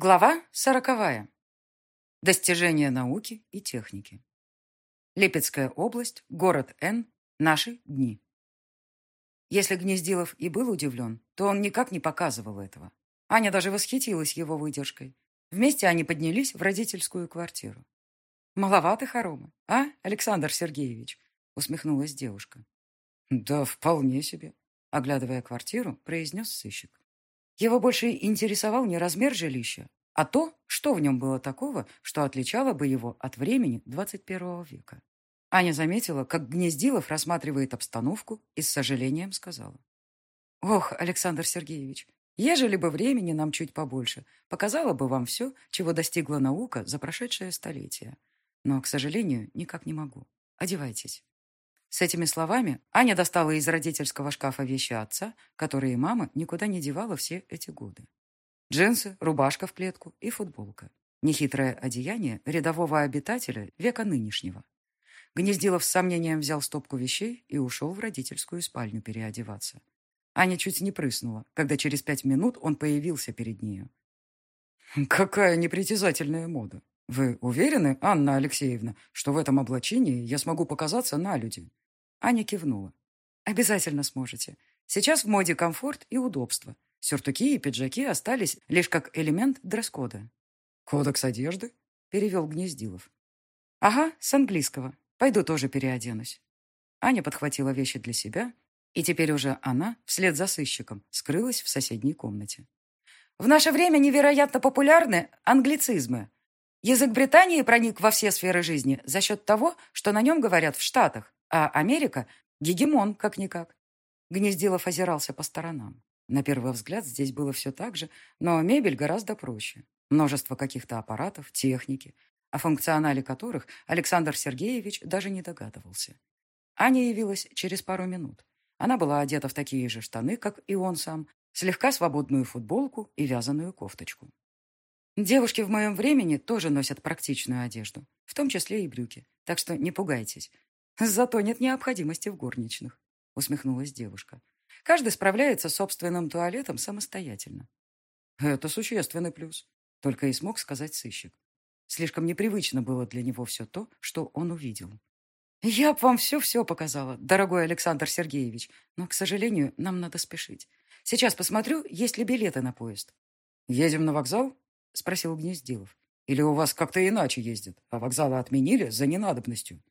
Глава сороковая. Достижения науки и техники. Липецкая область, город Н, наши дни. Если Гнездилов и был удивлен, то он никак не показывал этого. Аня даже восхитилась его выдержкой. Вместе они поднялись в родительскую квартиру. «Маловато хоромы, а, Александр Сергеевич?» усмехнулась девушка. «Да, вполне себе», — оглядывая квартиру, произнес сыщик. Его больше интересовал не размер жилища, а то, что в нем было такого, что отличало бы его от времени 21 века. Аня заметила, как Гнездилов рассматривает обстановку и с сожалением сказала. «Ох, Александр Сергеевич, ежели бы времени нам чуть побольше, показала бы вам все, чего достигла наука за прошедшее столетие. Но, к сожалению, никак не могу. Одевайтесь». С этими словами Аня достала из родительского шкафа вещи отца, которые мама никуда не девала все эти годы. Джинсы, рубашка в клетку и футболка. Нехитрое одеяние рядового обитателя века нынешнего. Гнездилов с сомнением взял стопку вещей и ушел в родительскую спальню переодеваться. Аня чуть не прыснула, когда через пять минут он появился перед нею. «Какая непритязательная мода! Вы уверены, Анна Алексеевна, что в этом облачении я смогу показаться на люди?» Аня кивнула. «Обязательно сможете. Сейчас в моде комфорт и удобство. Сюртуки и пиджаки остались лишь как элемент дресс-кода». «Кодекс одежды?» — перевел Гнездилов. «Ага, с английского. Пойду тоже переоденусь». Аня подхватила вещи для себя, и теперь уже она, вслед за сыщиком, скрылась в соседней комнате. В наше время невероятно популярны англицизмы. Язык Британии проник во все сферы жизни за счет того, что на нем говорят в Штатах, а Америка — гегемон, как-никак. Гнездилов озирался по сторонам. На первый взгляд здесь было все так же, но мебель гораздо проще. Множество каких-то аппаратов, техники, о функционале которых Александр Сергеевич даже не догадывался. Аня явилась через пару минут. Она была одета в такие же штаны, как и он сам, слегка свободную футболку и вязаную кофточку. Девушки в моем времени тоже носят практичную одежду, в том числе и брюки, так что не пугайтесь. Зато нет необходимости в горничных, усмехнулась девушка. Каждый справляется с собственным туалетом самостоятельно. Это существенный плюс, только и смог сказать сыщик. Слишком непривычно было для него все то, что он увидел. «Я б вам все-все показала, дорогой Александр Сергеевич, но, к сожалению, нам надо спешить. Сейчас посмотрю, есть ли билеты на поезд». «Едем на вокзал?» — спросил Гнездилов. «Или у вас как-то иначе ездят, а вокзалы отменили за ненадобностью?»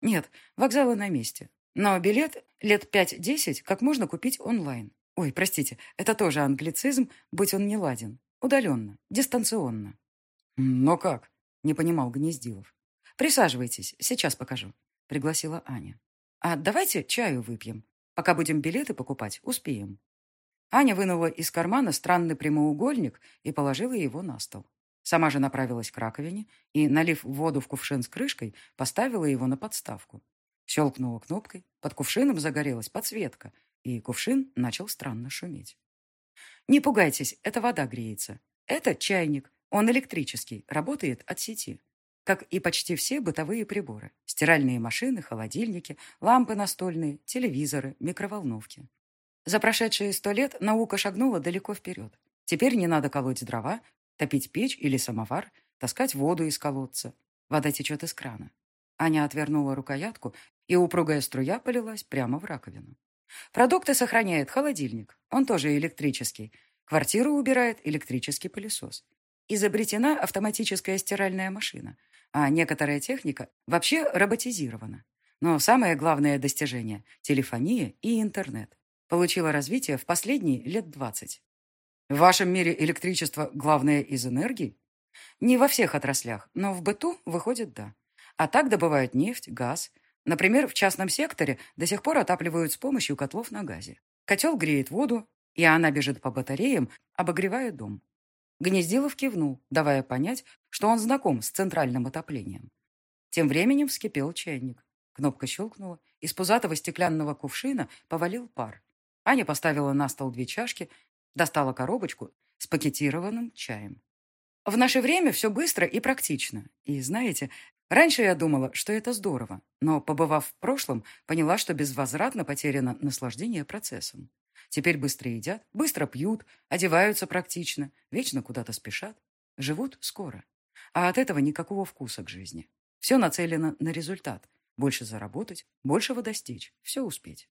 Нет, вокзалы на месте. Но билет лет пять-десять как можно купить онлайн. Ой, простите, это тоже англицизм, будь он не ладен. Удаленно, дистанционно. Но как? Не понимал Гнездилов. Присаживайтесь, сейчас покажу, пригласила Аня. А давайте чаю выпьем. Пока будем билеты покупать, успеем. Аня вынула из кармана странный прямоугольник и положила его на стол. Сама же направилась к раковине и, налив воду в кувшин с крышкой, поставила его на подставку. Щелкнула кнопкой, под кувшином загорелась подсветка, и кувшин начал странно шуметь. «Не пугайтесь, это вода греется. Это чайник, он электрический, работает от сети. Как и почти все бытовые приборы. Стиральные машины, холодильники, лампы настольные, телевизоры, микроволновки. За прошедшие сто лет наука шагнула далеко вперед. Теперь не надо колоть дрова, Топить печь или самовар, таскать воду из колодца. Вода течет из крана. Аня отвернула рукоятку, и упругая струя полилась прямо в раковину. Продукты сохраняет холодильник. Он тоже электрический. Квартиру убирает электрический пылесос. Изобретена автоматическая стиральная машина, а некоторая техника вообще роботизирована. Но самое главное достижение – телефония и интернет. Получила развитие в последние лет 20. В вашем мире электричество главное из энергии? Не во всех отраслях, но в быту выходит да. А так добывают нефть, газ. Например, в частном секторе до сих пор отапливают с помощью котлов на газе. Котел греет воду, и она бежит по батареям, обогревая дом. Гнездилов кивнул, давая понять, что он знаком с центральным отоплением. Тем временем вскипел чайник. Кнопка щелкнула, из пузатого стеклянного кувшина повалил пар. Аня поставила на стол две чашки, Достала коробочку с пакетированным чаем. В наше время все быстро и практично. И знаете, раньше я думала, что это здорово, но, побывав в прошлом, поняла, что безвозвратно потеряно наслаждение процессом. Теперь быстро едят, быстро пьют, одеваются практично, вечно куда-то спешат. живут скоро. А от этого никакого вкуса к жизни. Все нацелено на результат. Больше заработать, большего достичь, все успеть.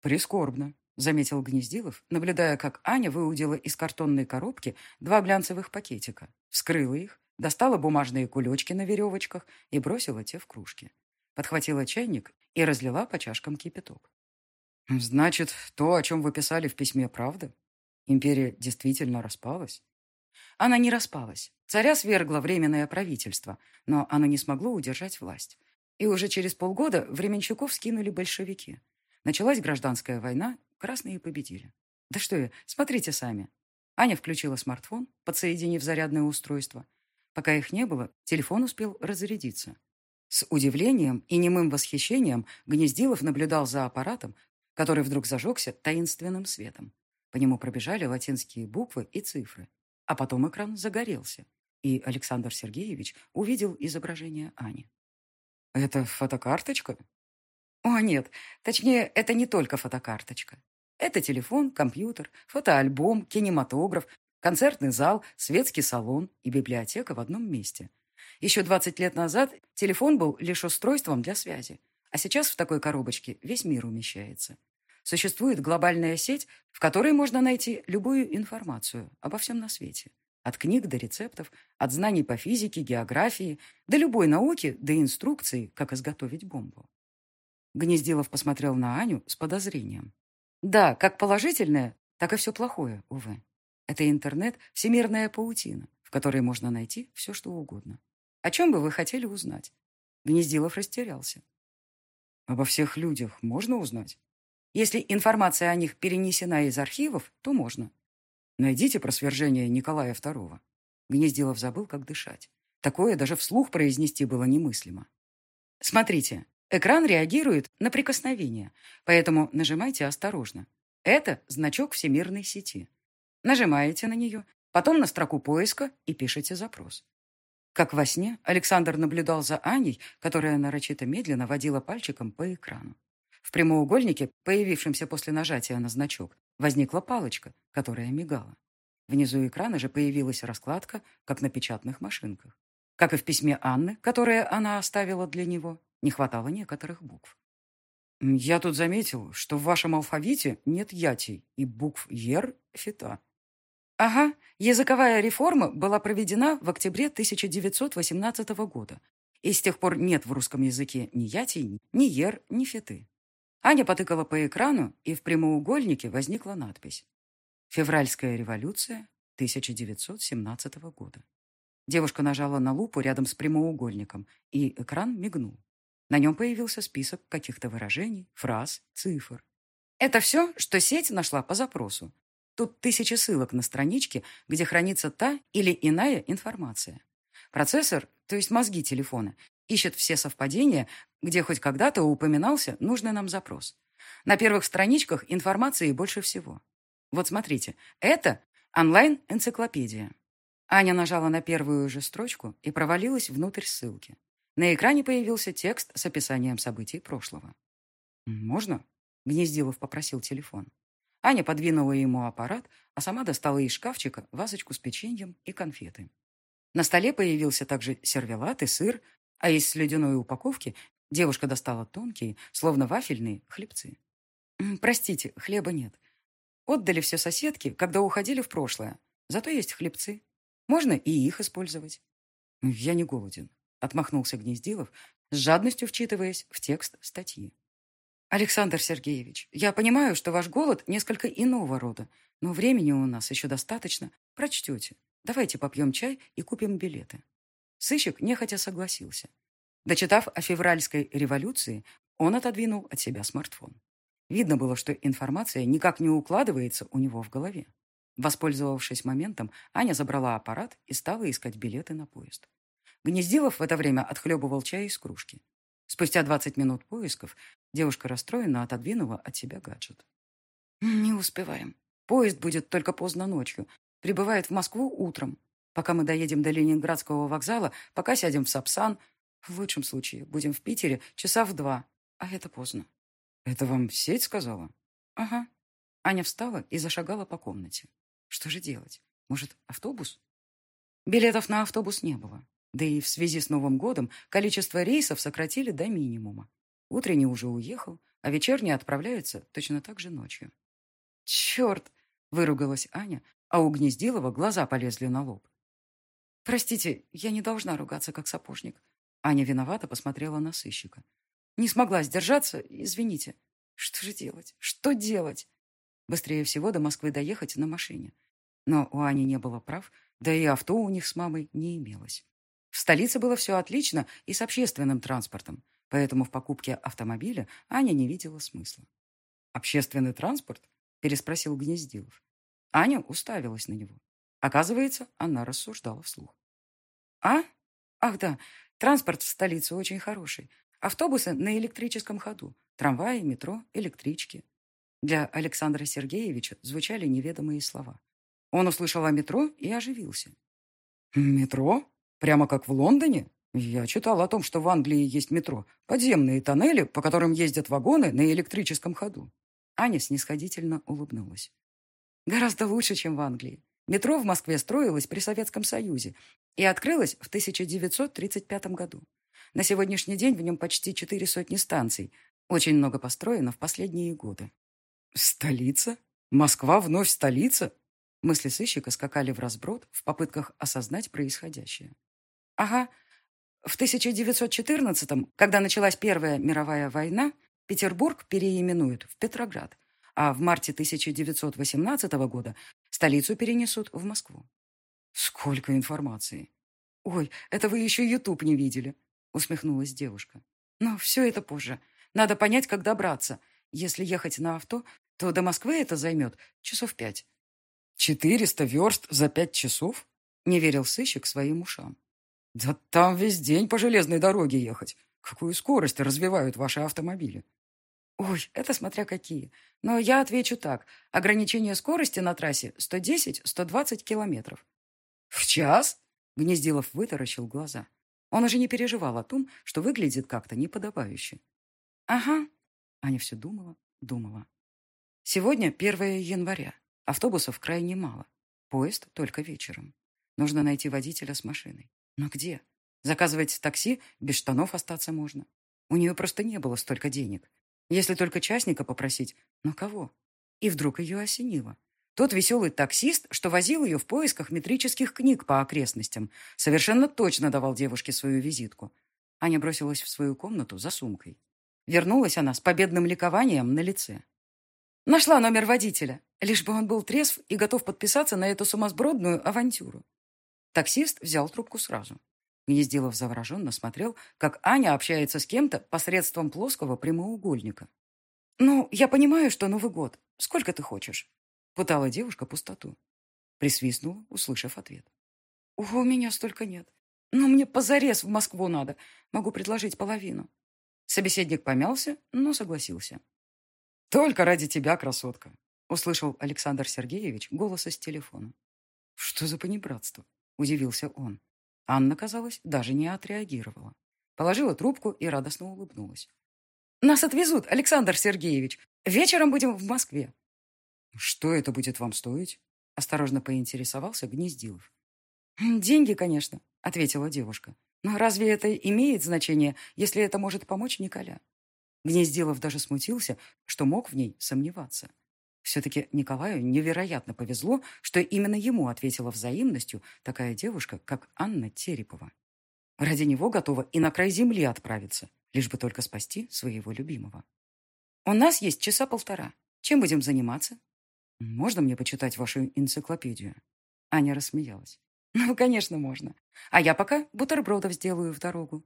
Прискорбно, заметил Гнездилов, наблюдая, как Аня выудила из картонной коробки два глянцевых пакетика, вскрыла их, достала бумажные кулечки на веревочках и бросила те в кружки. Подхватила чайник и разлила по чашкам кипяток. «Значит, то, о чем вы писали в письме, правда? Империя действительно распалась?» Она не распалась. Царя свергло временное правительство, но оно не смогло удержать власть. И уже через полгода временщиков скинули большевики. Началась гражданская война, красные победили. Да что я, смотрите сами. Аня включила смартфон, подсоединив зарядное устройство. Пока их не было, телефон успел разрядиться. С удивлением и немым восхищением Гнездилов наблюдал за аппаратом, который вдруг зажегся таинственным светом. По нему пробежали латинские буквы и цифры. А потом экран загорелся, и Александр Сергеевич увидел изображение Ани. «Это фотокарточка?» «О, нет, точнее, это не только фотокарточка. Это телефон, компьютер, фотоальбом, кинематограф, концертный зал, светский салон и библиотека в одном месте. Еще 20 лет назад телефон был лишь устройством для связи, а сейчас в такой коробочке весь мир умещается. Существует глобальная сеть, в которой можно найти любую информацию обо всем на свете. От книг до рецептов, от знаний по физике, географии, до любой науки, до инструкции, как изготовить бомбу. Гнездилов посмотрел на Аню с подозрением. Да, как положительное, так и все плохое, увы. Это интернет – всемирная паутина, в которой можно найти все, что угодно. О чем бы вы хотели узнать? Гнездилов растерялся. Обо всех людях можно узнать? Если информация о них перенесена из архивов, то можно. Найдите про свержение Николая II. Гнездилов забыл, как дышать. Такое даже вслух произнести было немыслимо. Смотрите, экран реагирует на прикосновение, поэтому нажимайте осторожно. Это значок всемирной сети. Нажимаете на нее, потом на строку поиска и пишете запрос. Как во сне, Александр наблюдал за Аней, которая нарочито медленно водила пальчиком по экрану. В прямоугольнике, появившемся после нажатия на значок, возникла палочка, которая мигала. Внизу экрана же появилась раскладка, как на печатных машинках. Как и в письме Анны, которое она оставила для него, не хватало некоторых букв. «Я тут заметил, что в вашем алфавите нет ятий и букв «ер» — «фита». Ага, языковая реформа была проведена в октябре 1918 года, и с тех пор нет в русском языке ни ятий, ни «ер», ни «фиты». Аня потыкала по экрану, и в прямоугольнике возникла надпись «Февральская революция 1917 года». Девушка нажала на лупу рядом с прямоугольником, и экран мигнул. На нем появился список каких-то выражений, фраз, цифр. Это все, что сеть нашла по запросу. Тут тысячи ссылок на страничке, где хранится та или иная информация. Процессор, то есть мозги телефона, ищет все совпадения, где хоть когда-то упоминался нужный нам запрос. На первых страничках информации больше всего. Вот смотрите, это онлайн-энциклопедия. Аня нажала на первую же строчку и провалилась внутрь ссылки. На экране появился текст с описанием событий прошлого. «Можно?» — Гнездилов попросил телефон. Аня подвинула ему аппарат, а сама достала из шкафчика вазочку с печеньем и конфеты. На столе появился также сервелат и сыр, а из слюдяной упаковки девушка достала тонкие, словно вафельные, хлебцы. «Простите, хлеба нет. Отдали все соседки, когда уходили в прошлое. Зато есть хлебцы. Можно и их использовать». «Я не голоден», — отмахнулся Гнездилов, с жадностью вчитываясь в текст статьи. «Александр Сергеевич, я понимаю, что ваш голод несколько иного рода, но времени у нас еще достаточно. Прочтете. Давайте попьем чай и купим билеты». Сыщик нехотя согласился. Дочитав о февральской революции, он отодвинул от себя смартфон. Видно было, что информация никак не укладывается у него в голове. Воспользовавшись моментом, Аня забрала аппарат и стала искать билеты на поезд. Гнездилов в это время отхлебывал чай из кружки. Спустя 20 минут поисков девушка расстроенно отодвинула от себя гаджет. «Не успеваем. Поезд будет только поздно ночью. Прибывает в Москву утром. Пока мы доедем до Ленинградского вокзала, пока сядем в Сапсан. В лучшем случае будем в Питере часа в два. А это поздно. Это вам сеть сказала? Ага. Аня встала и зашагала по комнате. Что же делать? Может, автобус? Билетов на автобус не было. Да и в связи с Новым годом количество рейсов сократили до минимума. Утренний уже уехал, а вечерний отправляется точно так же ночью. «Черт!» — выругалась Аня, а у Гнездилова глаза полезли на лоб. «Простите, я не должна ругаться, как сапожник». Аня виновато посмотрела на сыщика. «Не смогла сдержаться, извините. Что же делать? Что делать?» Быстрее всего до Москвы доехать на машине. Но у Ани не было прав, да и авто у них с мамой не имелось. В столице было все отлично и с общественным транспортом, поэтому в покупке автомобиля Аня не видела смысла. «Общественный транспорт?» – переспросил Гнездилов. Аня уставилась на него. Оказывается, она рассуждала вслух. «А? Ах да, транспорт в столице очень хороший. Автобусы на электрическом ходу, трамваи, метро, электрички». Для Александра Сергеевича звучали неведомые слова. Он услышал о метро и оживился. «Метро? Прямо как в Лондоне? Я читал о том, что в Англии есть метро, подземные тоннели, по которым ездят вагоны на электрическом ходу». Аня снисходительно улыбнулась. «Гораздо лучше, чем в Англии. Метро в Москве строилось при Советском Союзе и открылось в 1935 году. На сегодняшний день в нем почти четыре сотни станций. Очень много построено в последние годы. «Столица? Москва вновь столица?» Мысли сыщика скакали в разброд в попытках осознать происходящее. «Ага. В 1914-м, когда началась Первая мировая война, Петербург переименуют в Петроград, а в марте 1918 года столицу перенесут в Москву. Сколько информации! Ой, это вы еще Ютуб не видели, усмехнулась девушка. Но все это позже. Надо понять, как добраться. Если ехать на авто, то до Москвы это займет часов пять. Четыреста верст за пять часов? Не верил сыщик своим ушам. Да там весь день по железной дороге ехать. Какую скорость развивают ваши автомобили? Ой, это смотря какие. Но я отвечу так. Ограничение скорости на трассе 110-120 километров. В час? Гнездилов вытаращил глаза. Он уже не переживал о том, что выглядит как-то неподобающе. Ага. Аня все думала, думала. Сегодня 1 января. Автобусов крайне мало. Поезд только вечером. Нужно найти водителя с машиной. Но где? Заказывать такси, без штанов остаться можно. У нее просто не было столько денег. Если только частника попросить. Но кого? И вдруг ее осенило. Тот веселый таксист, что возил ее в поисках метрических книг по окрестностям, совершенно точно давал девушке свою визитку. Аня бросилась в свою комнату за сумкой. Вернулась она с победным ликованием на лице. Нашла номер водителя, лишь бы он был трезв и готов подписаться на эту сумасбродную авантюру. Таксист взял трубку сразу. Гнездилов завороженно смотрел, как Аня общается с кем-то посредством плоского прямоугольника. «Ну, я понимаю, что Новый год. Сколько ты хочешь?» Пытала девушка пустоту. Присвистнула, услышав ответ. «У меня столько нет. Но мне позарез в Москву надо. Могу предложить половину». Собеседник помялся, но согласился. «Только ради тебя, красотка!» Услышал Александр Сергеевич голос из телефона. «Что за понебратство?» Удивился он. Анна, казалось, даже не отреагировала. Положила трубку и радостно улыбнулась. «Нас отвезут, Александр Сергеевич. Вечером будем в Москве». «Что это будет вам стоить?» Осторожно поинтересовался Гнездилов. «Деньги, конечно», — ответила девушка. «Но разве это имеет значение, если это может помочь Николя?» Гнездилов даже смутился, что мог в ней сомневаться. Все-таки Николаю невероятно повезло, что именно ему ответила взаимностью такая девушка, как Анна Терепова. Ради него готова и на край земли отправиться, лишь бы только спасти своего любимого. «У нас есть часа полтора. Чем будем заниматься?» «Можно мне почитать вашу энциклопедию?» Аня рассмеялась. «Ну, конечно, можно. А я пока бутербродов сделаю в дорогу».